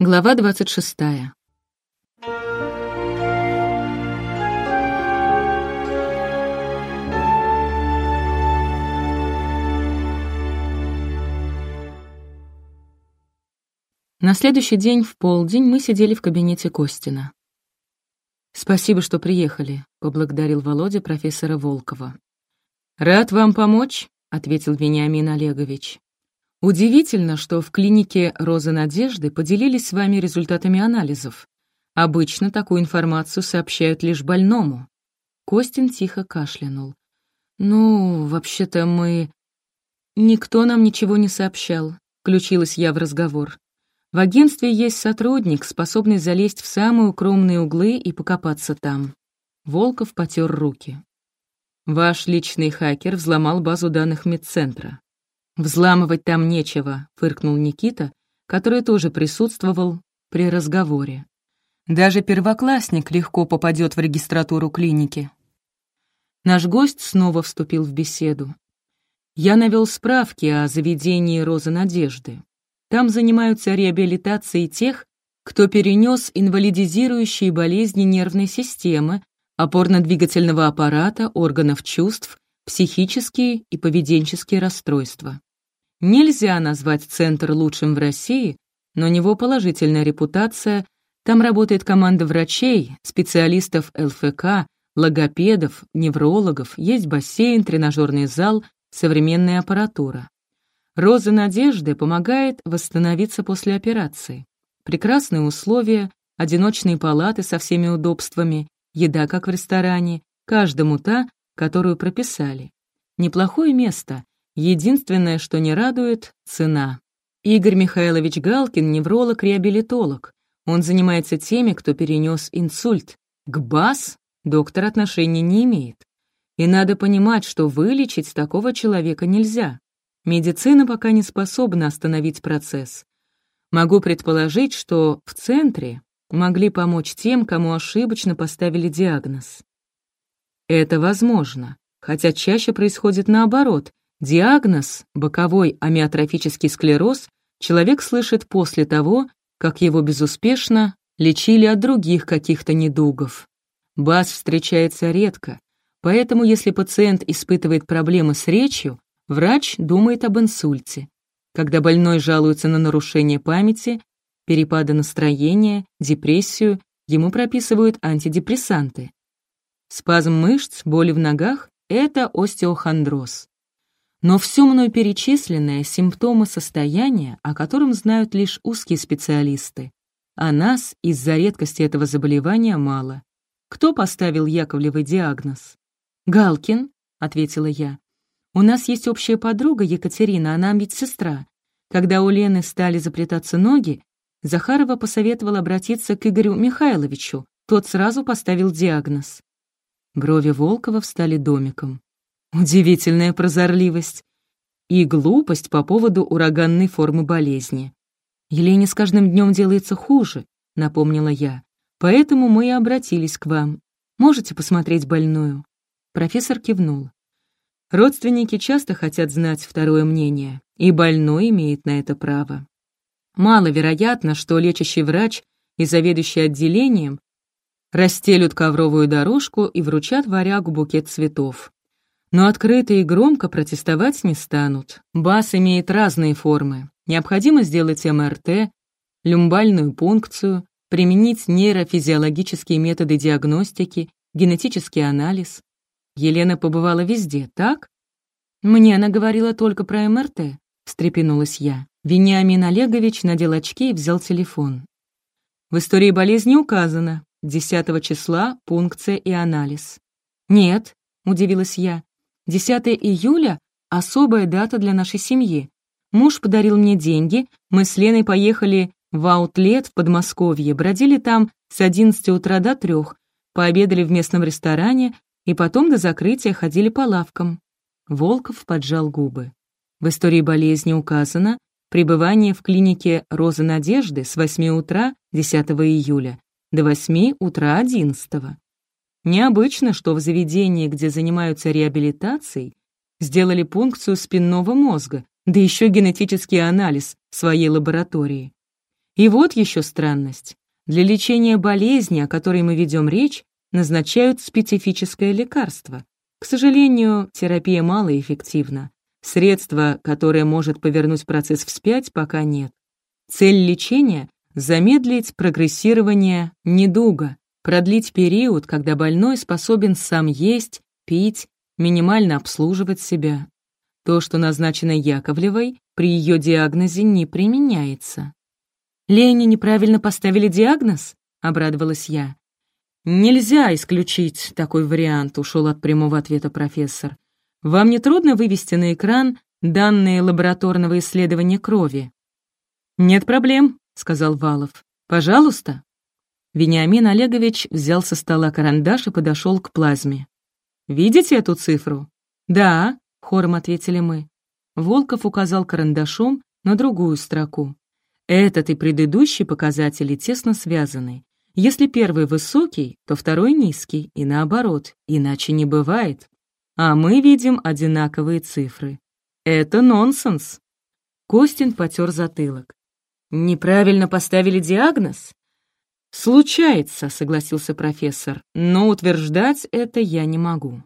Глава 26. На следующий день в полдень мы сидели в кабинете Костина. «Спасибо, что приехали», — поблагодарил Володя профессора Волкова. «Рад вам помочь», — ответил Вениамин Олегович. Удивительно, что в клинике «Роза Надежды» поделились с вами результатами анализов. Обычно такую информацию сообщают лишь больному. Костин тихо кашлянул. «Ну, вообще-то мы...» «Никто нам ничего не сообщал», — включилась я в разговор. «В агентстве есть сотрудник, способный залезть в самые укромные углы и покопаться там». Волков потер руки. «Ваш личный хакер взломал базу данных медцентра. «Взламывать там нечего», — фыркнул Никита, который тоже присутствовал при разговоре. «Даже первоклассник легко попадет в регистратуру клиники». Наш гость снова вступил в беседу. Я навел справки о заведении «Роза Надежды». Там занимаются реабилитацией тех, кто перенес инвалидизирующие болезни нервной системы, опорно-двигательного аппарата, органов чувств, психические и поведенческие расстройства. Нельзя назвать центр лучшим в России, но у него положительная репутация, там работает команда врачей, специалистов ЛФК, логопедов, неврологов, есть бассейн, тренажерный зал, современная аппаратура. Роза Надежды помогает восстановиться после операции. Прекрасные условия, одиночные палаты со всеми удобствами, еда, как в ресторане, каждому та, которую прописали. Неплохое место, Единственное, что не радует — цена. Игорь Михайлович Галкин — невролог-реабилитолог. Он занимается теми, кто перенес инсульт. К БАС доктор отношения не имеет. И надо понимать, что вылечить такого человека нельзя. Медицина пока не способна остановить процесс. Могу предположить, что в центре могли помочь тем, кому ошибочно поставили диагноз. Это возможно, хотя чаще происходит наоборот. Диагноз «боковой амиотрофический склероз» человек слышит после того, как его безуспешно лечили от других каких-то недугов. БАС встречается редко, поэтому если пациент испытывает проблемы с речью, врач думает об инсульте. Когда больной жалуется на нарушение памяти, перепады настроения, депрессию, ему прописывают антидепрессанты. Спазм мышц, боли в ногах — это остеохондроз. Но все мной перечисленное — симптомы состояния, о котором знают лишь узкие специалисты. А нас из-за редкости этого заболевания мало. Кто поставил Яковлевый диагноз? «Галкин», — ответила я. «У нас есть общая подруга Екатерина, она медсестра. Когда у Лены стали заплетаться ноги, Захарова посоветовала обратиться к Игорю Михайловичу. Тот сразу поставил диагноз. Брови Волкова встали домиком. Удивительная прозорливость. И глупость по поводу ураганной формы болезни. Елене с каждым днем делается хуже, напомнила я. Поэтому мы и обратились к вам. Можете посмотреть больную? Профессор кивнул. Родственники часто хотят знать второе мнение, и больной имеет на это право. Маловероятно, что лечащий врач и заведующий отделением расстелют ковровую дорожку и вручат варягу букет цветов но открыто и громко протестовать не станут. БАС имеет разные формы. Необходимо сделать МРТ, люмбальную пункцию, применить нейрофизиологические методы диагностики, генетический анализ. Елена побывала везде, так? Мне она говорила только про МРТ, встрепенулась я. Вениамин Олегович надел очки и взял телефон. В истории болезни указано 10 числа пункция и анализ. Нет, удивилась я, 10 июля — особая дата для нашей семьи. Муж подарил мне деньги, мы с Леной поехали в аутлет в Подмосковье, бродили там с 11 утра до 3, пообедали в местном ресторане и потом до закрытия ходили по лавкам. Волков поджал губы. В истории болезни указано пребывание в клинике «Роза Надежды» с 8 утра 10 июля до 8 утра 11. Необычно, что в заведении, где занимаются реабилитацией, сделали пункцию спинного мозга, да еще генетический анализ в своей лаборатории. И вот еще странность. Для лечения болезни, о которой мы ведем речь, назначают специфическое лекарство. К сожалению, терапия малоэффективна. Средства, которое может повернуть процесс вспять, пока нет. Цель лечения — замедлить прогрессирование недуга, продлить период, когда больной способен сам есть, пить, минимально обслуживать себя. То, что назначено Яковлевой, при ее диагнозе не применяется. «Лене неправильно поставили диагноз?» — обрадовалась я. «Нельзя исключить такой вариант», — ушел от прямого ответа профессор. «Вам не трудно вывести на экран данные лабораторного исследования крови?» «Нет проблем», — сказал Валов. «Пожалуйста». Вениамин Олегович взял со стола карандаш и подошел к плазме. «Видите эту цифру?» «Да», — хором ответили мы. Волков указал карандашом на другую строку. Этот и предыдущий показатели тесно связаны. Если первый высокий, то второй низкий, и наоборот, иначе не бывает. А мы видим одинаковые цифры. Это нонсенс. Костин потер затылок. Неправильно поставили диагноз? Случается, согласился профессор, но утверждать это я не могу.